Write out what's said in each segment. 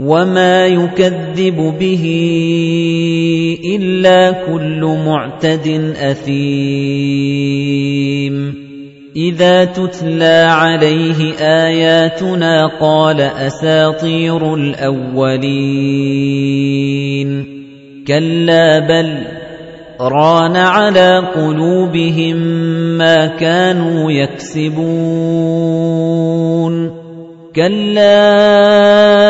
وما يكذب به إلا كل معتد أثيم إذا تتلى عليه آياتنا قال أساطير الأولين كلا بل ران على قلوبهم ما كانوا يكسبون كلا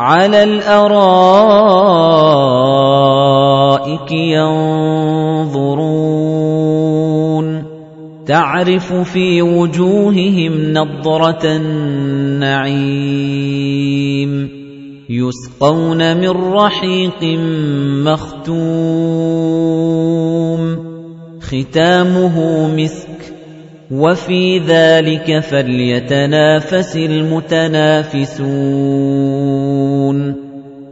على الأرائك ينظرون تعرف في وجوههم نضرة النعيم يسقون من رحيق مختوم ختامه مسك وفي ذلك فليتنافس المتنافسون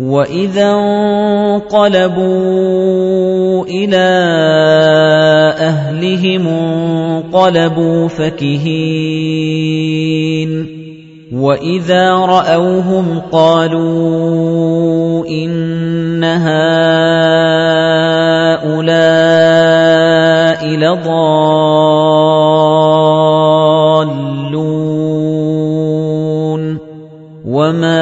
وَإِذَا انقَلَبُوا إِلَى أَهْلِهِمْ انقَلَبُوا فَكِهِينَ وَإِذَا رَأَوْهُمْ قَالُوا إِنَّ هَؤُلَاءِ لَضَالُّونَ وَمَا